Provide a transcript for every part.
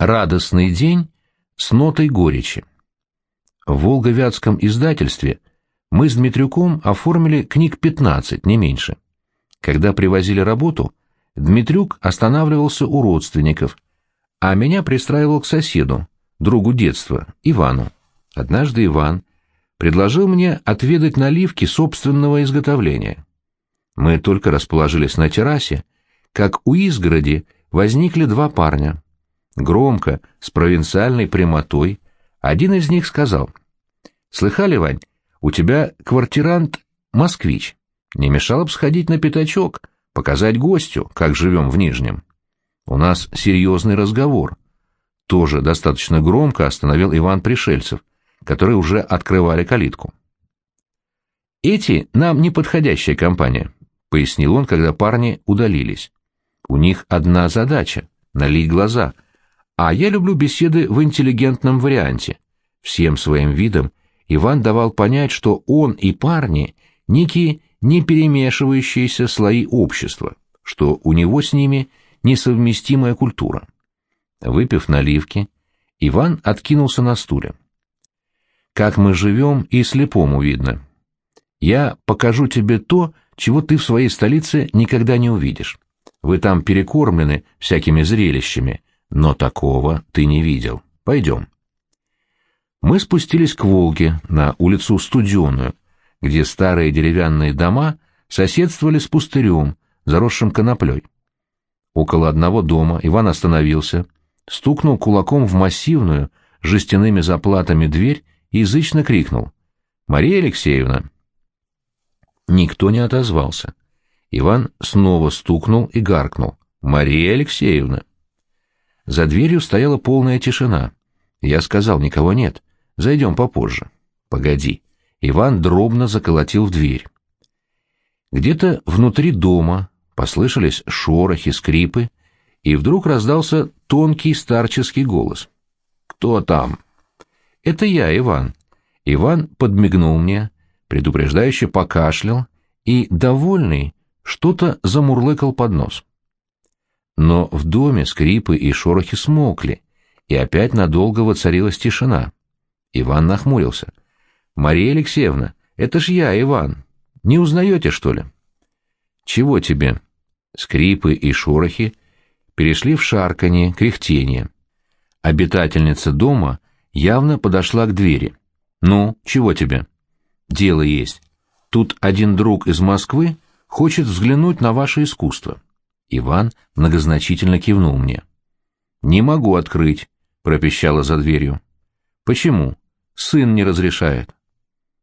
Радостный день с нотой горечи. В Волговятском издательстве мы с Дмитрюком оформили книг 15, не меньше. Когда привозили работу, Дмитрюк останавливался у родственников, а меня пристраивал к соседу, другу детства, Ивану. Однажды Иван предложил мне отведать наливки собственного изготовления. Мы только расположились на террасе, как у изгороди возникли два парня. Громко, с провинциальной прямотой, один из них сказал, «Слыхали, Вань, у тебя квартирант москвич. Не мешало бы сходить на пятачок, показать гостю, как живем в Нижнем. У нас серьезный разговор». Тоже достаточно громко остановил Иван Пришельцев, которые уже открывали калитку. «Эти нам неподходящая компания», — пояснил он, когда парни удалились. «У них одна задача — налить глаза, а я люблю беседы в интеллигентном варианте. Всем своим видом Иван давал понять, что он и парни — некие не перемешивающиеся слои общества, что у него с ними несовместимая культура. Выпив наливки, Иван откинулся на стуле. «Как мы живем, и слепому видно. Я покажу тебе то, чего ты в своей столице никогда не увидишь. Вы там перекормлены всякими зрелищами, но такого ты не видел. Пойдем. Мы спустились к Волге, на улицу Студеную, где старые деревянные дома соседствовали с пустырем, заросшим коноплей. Около одного дома Иван остановился, стукнул кулаком в массивную, жестяными заплатами дверь и язычно крикнул. «Мария Алексеевна!» Никто не отозвался. Иван снова стукнул и гаркнул. «Мария Алексеевна!» За дверью стояла полная тишина. Я сказал, никого нет. Зайдем попозже. Погоди. Иван дробно заколотил в дверь. Где-то внутри дома послышались шорохи, скрипы, и вдруг раздался тонкий старческий голос. «Кто там?» «Это я, Иван». Иван подмигнул мне, предупреждающе покашлял и, довольный, что-то замурлыкал под нос. Но в доме скрипы и шорохи смолкли, и опять надолго воцарилась тишина. Иван нахмурился. «Мария Алексеевна, это ж я, Иван. Не узнаете, что ли?» «Чего тебе?» Скрипы и шорохи перешли в шарканье, кряхтение. Обитательница дома явно подошла к двери. «Ну, чего тебе?» «Дело есть. Тут один друг из Москвы хочет взглянуть на ваше искусство». Иван многозначительно кивнул мне. «Не могу открыть», — пропищала за дверью. «Почему? Сын не разрешает».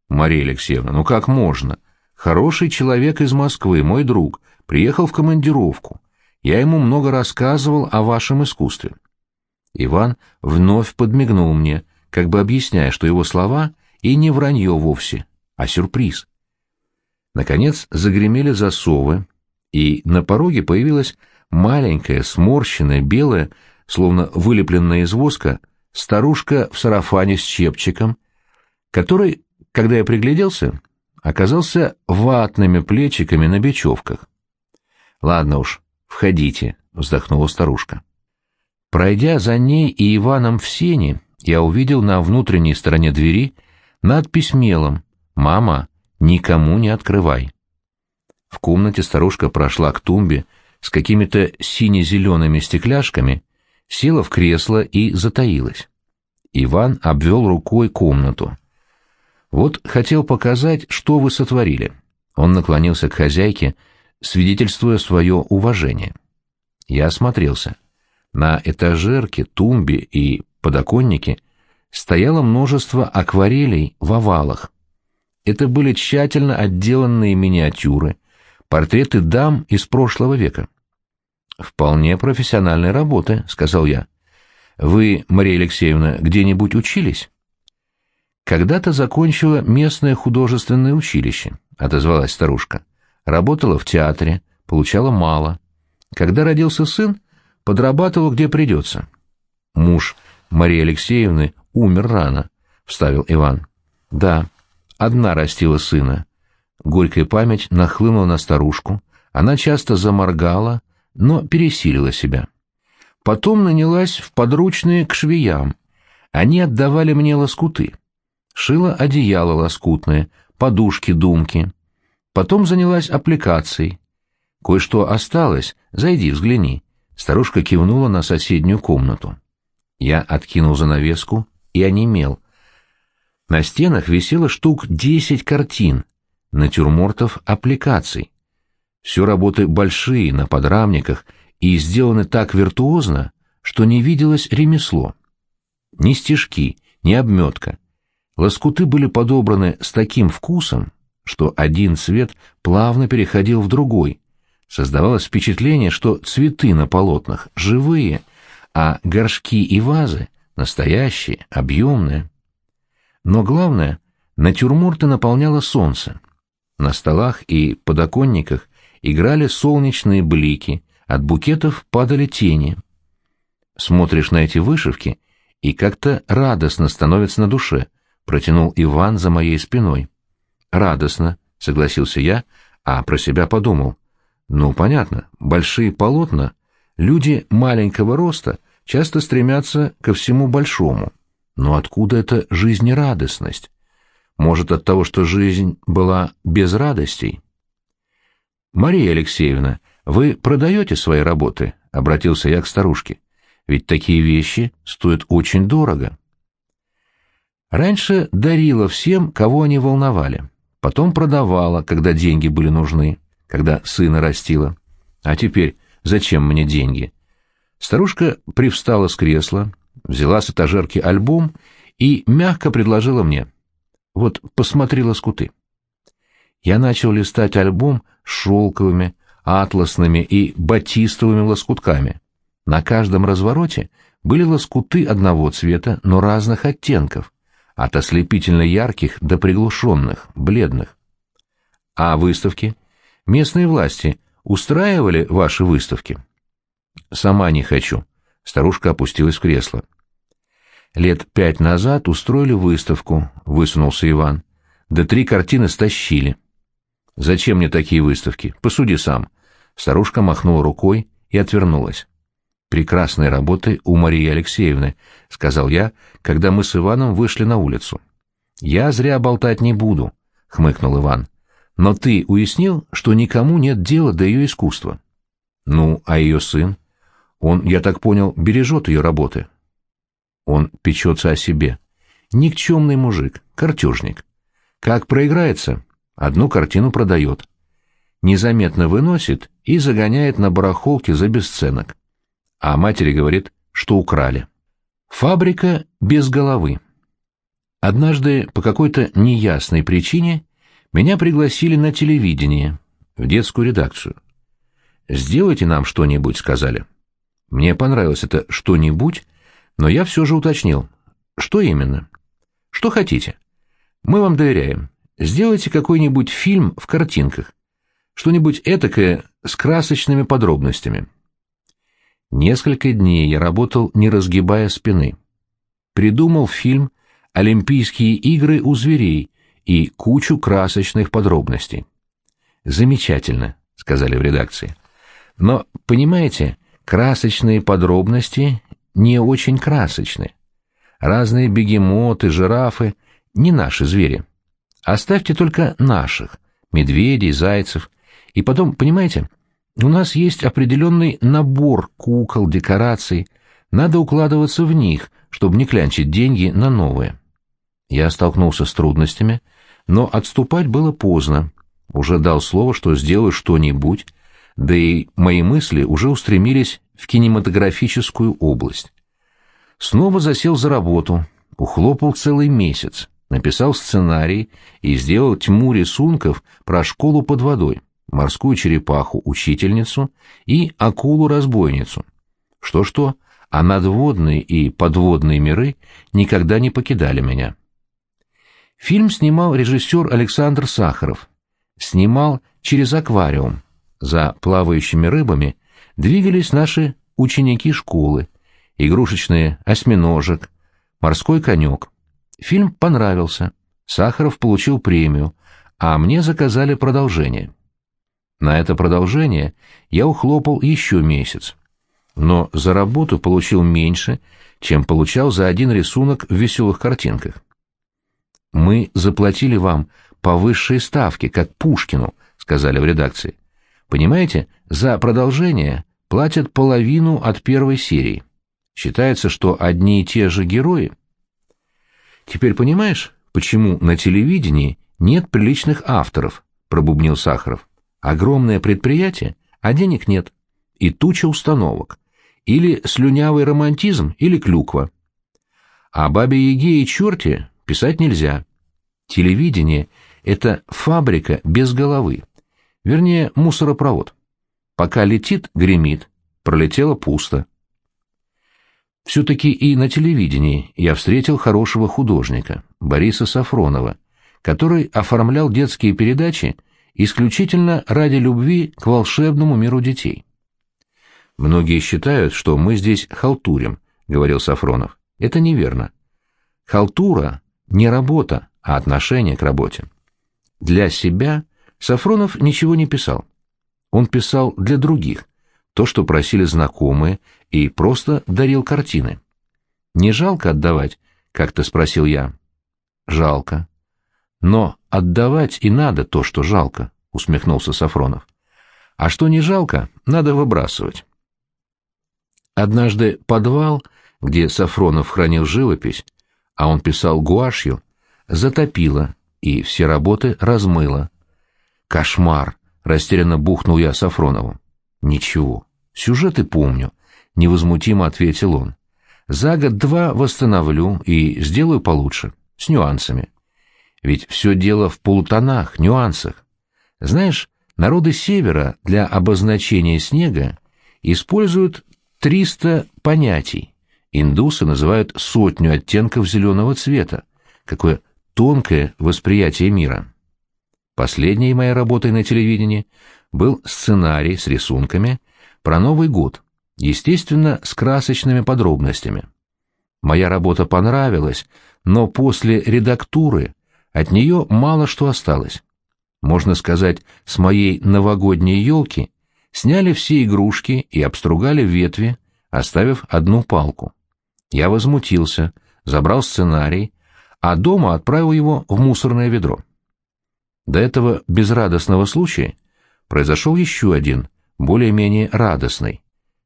«Мария Алексеевна, ну как можно? Хороший человек из Москвы, мой друг, приехал в командировку. Я ему много рассказывал о вашем искусстве». Иван вновь подмигнул мне, как бы объясняя, что его слова и не вранье вовсе, а сюрприз. Наконец загремели засовы, и на пороге появилась маленькая, сморщенная, белая, словно вылепленная из воска, старушка в сарафане с чепчиком, который, когда я пригляделся, оказался ватными плечиками на бечевках. «Ладно уж, входите», — вздохнула старушка. Пройдя за ней и Иваном в сене, я увидел на внутренней стороне двери надпись мелом «Мама, никому не открывай». В комнате старушка прошла к тумбе с какими-то сине-зелеными стекляшками, села в кресло и затаилась. Иван обвел рукой комнату. «Вот хотел показать, что вы сотворили». Он наклонился к хозяйке, свидетельствуя свое уважение. Я осмотрелся. На этажерке, тумбе и подоконнике стояло множество акварелей в овалах. Это были тщательно отделанные миниатюры, портреты дам из прошлого века. «Вполне профессиональной работы», — сказал я. «Вы, Мария Алексеевна, где-нибудь учились?» «Когда-то закончила местное художественное училище», — отозвалась старушка. «Работала в театре, получала мало. Когда родился сын, подрабатывала где придется. Муж Марии Алексеевны умер рано», — вставил Иван. «Да, одна растила сына. Горькая память нахлынула на старушку, она часто заморгала, но пересилила себя. Потом нанялась в подручные к швеям. Они отдавали мне лоскуты. Шила одеяло лоскутное, подушки-думки. Потом занялась аппликацией. Кое-что осталось, зайди, взгляни. Старушка кивнула на соседнюю комнату. Я откинул занавеску и онемел. На стенах висело штук десять картин, натюрмортов аппликаций. Все работы большие, на подрамниках, и сделаны так виртуозно, что не виделось ремесло. Ни стежки, ни обметка. Лоскуты были подобраны с таким вкусом, что один цвет плавно переходил в другой. Создавалось впечатление, что цветы на полотнах живые, а горшки и вазы настоящие, объемные. Но главное, натюрморты наполняло солнце. На столах и подоконниках играли солнечные блики, от букетов падали тени. Смотришь на эти вышивки, и как-то радостно становится на душе, протянул Иван за моей спиной. Радостно, согласился я, а про себя подумал. Ну, понятно, большие полотна, люди маленького роста часто стремятся ко всему большому. Но откуда эта жизнерадостность? Может, от того, что жизнь была без радостей? «Мария Алексеевна, вы продаете свои работы?» — обратился я к старушке. «Ведь такие вещи стоят очень дорого». Раньше дарила всем, кого они волновали. Потом продавала, когда деньги были нужны, когда сына растила. А теперь зачем мне деньги? Старушка привстала с кресла, взяла с этажерки альбом и мягко предложила мне. Вот посмотри лоскуты. Я начал листать альбом шелковыми, атласными и батистовыми лоскутками. На каждом развороте были лоскуты одного цвета, но разных оттенков, от ослепительно ярких до приглушенных, бледных. А выставки? Местные власти устраивали ваши выставки? Сама не хочу. Старушка опустилась в кресло. Лет пять назад устроили выставку, высунулся Иван. Да три картины стащили. Зачем мне такие выставки? Посуди сам. Старушка махнула рукой и отвернулась. Прекрасные работы у Марии Алексеевны, сказал я, когда мы с Иваном вышли на улицу. Я зря болтать не буду, хмыкнул Иван. Но ты уяснил, что никому нет дела до ее искусства? Ну, а ее сын? Он, я так понял, бережет ее работы. Он печется о себе. Никчемный мужик, картежник. Как проиграется, одну картину продает. Незаметно выносит и загоняет на барахолке за бесценок. А матери говорит, что украли. Фабрика без головы. Однажды по какой-то неясной причине меня пригласили на телевидение, в детскую редакцию. «Сделайте нам что-нибудь», — сказали. Мне понравилось это «что-нибудь», но я все же уточнил. Что именно? Что хотите? Мы вам доверяем. Сделайте какой-нибудь фильм в картинках. Что-нибудь этакое с красочными подробностями. Несколько дней я работал, не разгибая спины. Придумал фильм «Олимпийские игры у зверей» и кучу красочных подробностей. «Замечательно», — сказали в редакции. «Но, понимаете, красочные подробности не очень красочны. Разные бегемоты, жирафы — не наши звери. Оставьте только наших — медведей, зайцев. И потом, понимаете, у нас есть определенный набор кукол, декораций. Надо укладываться в них, чтобы не клянчить деньги на новые. Я столкнулся с трудностями, но отступать было поздно. Уже дал слово, что сделаю что-нибудь, да и мои мысли уже устремились в кинематографическую область. Снова засел за работу, ухлопал целый месяц, написал сценарий и сделал тьму рисунков про школу под водой, морскую черепаху-учительницу и акулу-разбойницу. Что-что, а надводные и подводные миры никогда не покидали меня. Фильм снимал режиссер Александр Сахаров. Снимал через аквариум. За плавающими рыбами двигались наши ученики школы, игрушечные осьминожек, морской конек. Фильм понравился, Сахаров получил премию, а мне заказали продолжение. На это продолжение я ухлопал еще месяц. но за работу получил меньше, чем получал за один рисунок в веселых картинках. «Мы заплатили вам по высшей ставке, как Пушкину», — сказали в редакции. «Понимаете, за продолжение платят половину от первой серии. Считается, что одни и те же герои. Теперь понимаешь, почему на телевидении нет приличных авторов, пробубнил Сахаров. Огромное предприятие, а денег нет. И туча установок. Или слюнявый романтизм, или клюква. А бабе Яге и черте писать нельзя. Телевидение — это фабрика без головы. Вернее, мусоропровод. Пока летит, гремит. Пролетело пусто. Все-таки и на телевидении я встретил хорошего художника, Бориса Сафронова, который оформлял детские передачи исключительно ради любви к волшебному миру детей. «Многие считают, что мы здесь халтурим», — говорил Сафронов. «Это неверно. Халтура — не работа, а отношение к работе. Для себя Сафронов ничего не писал. Он писал для других, то, что просили знакомые, и просто дарил картины. «Не жалко отдавать?» — как-то спросил я. «Жалко». «Но отдавать и надо то, что жалко», — усмехнулся Сафронов. «А что не жалко, надо выбрасывать». Однажды подвал, где Сафронов хранил живопись, а он писал гуашью, затопило, и все работы размыло. «Кошмар!» Растерянно бухнул я Сафронову. «Ничего, сюжеты помню», — невозмутимо ответил он. «За год-два восстановлю и сделаю получше, с нюансами. Ведь все дело в полутонах, нюансах. Знаешь, народы Севера для обозначения снега используют 300 понятий. Индусы называют сотню оттенков зеленого цвета. Какое тонкое восприятие мира. Последней моей работой на телевидении был сценарий с рисунками про Новый год, естественно, с красочными подробностями. Моя работа понравилась, но после редактуры от нее мало что осталось. Можно сказать, с моей новогодней елки сняли все игрушки и обстругали ветви, оставив одну палку. Я возмутился, забрал сценарий, а дома отправил его в мусорное ведро. До этого безрадостного случая произошел еще один, более-менее радостный.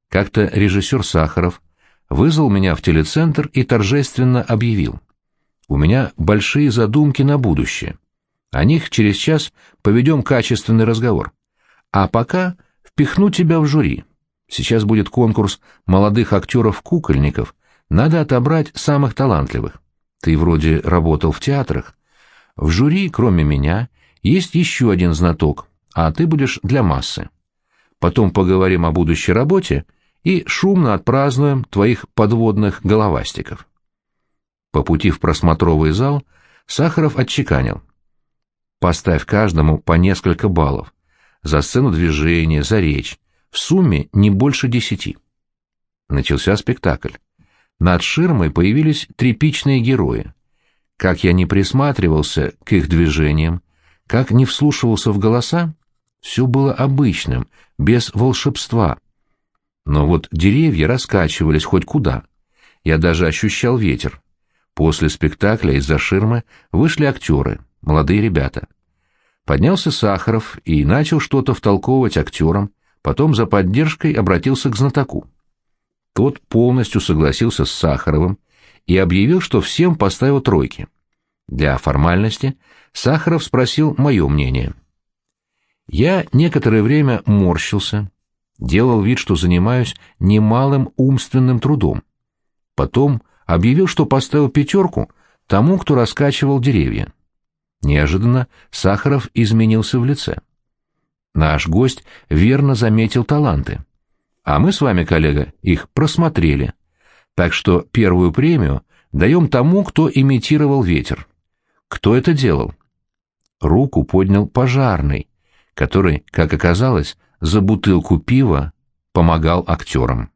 Как-то режиссер Сахаров вызвал меня в телецентр и торжественно объявил. «У меня большие задумки на будущее. О них через час поведем качественный разговор. А пока впихну тебя в жюри. Сейчас будет конкурс молодых актеров-кукольников. Надо отобрать самых талантливых. Ты вроде работал в театрах. В жюри, кроме меня, есть еще один знаток, а ты будешь для массы. Потом поговорим о будущей работе и шумно отпразднуем твоих подводных головастиков. По пути в просмотровый зал Сахаров отчеканил. Поставь каждому по несколько баллов. За сцену движения, за речь. В сумме не больше десяти. Начался спектакль. Над ширмой появились тряпичные герои. Как я не присматривался к их движениям, как не вслушивался в голоса, все было обычным, без волшебства. Но вот деревья раскачивались хоть куда. Я даже ощущал ветер. После спектакля из-за ширмы вышли актеры, молодые ребята. Поднялся Сахаров и начал что-то втолковывать актерам, потом за поддержкой обратился к знатоку. Тот полностью согласился с Сахаровым и объявил, что всем поставил тройки. Для формальности Сахаров спросил мое мнение. Я некоторое время морщился, делал вид, что занимаюсь немалым умственным трудом. Потом объявил, что поставил пятерку тому, кто раскачивал деревья. Неожиданно Сахаров изменился в лице. Наш гость верно заметил таланты. А мы с вами, коллега, их просмотрели. Так что первую премию даем тому, кто имитировал ветер. Кто это делал? Руку поднял пожарный, который, как оказалось, за бутылку пива помогал актерам.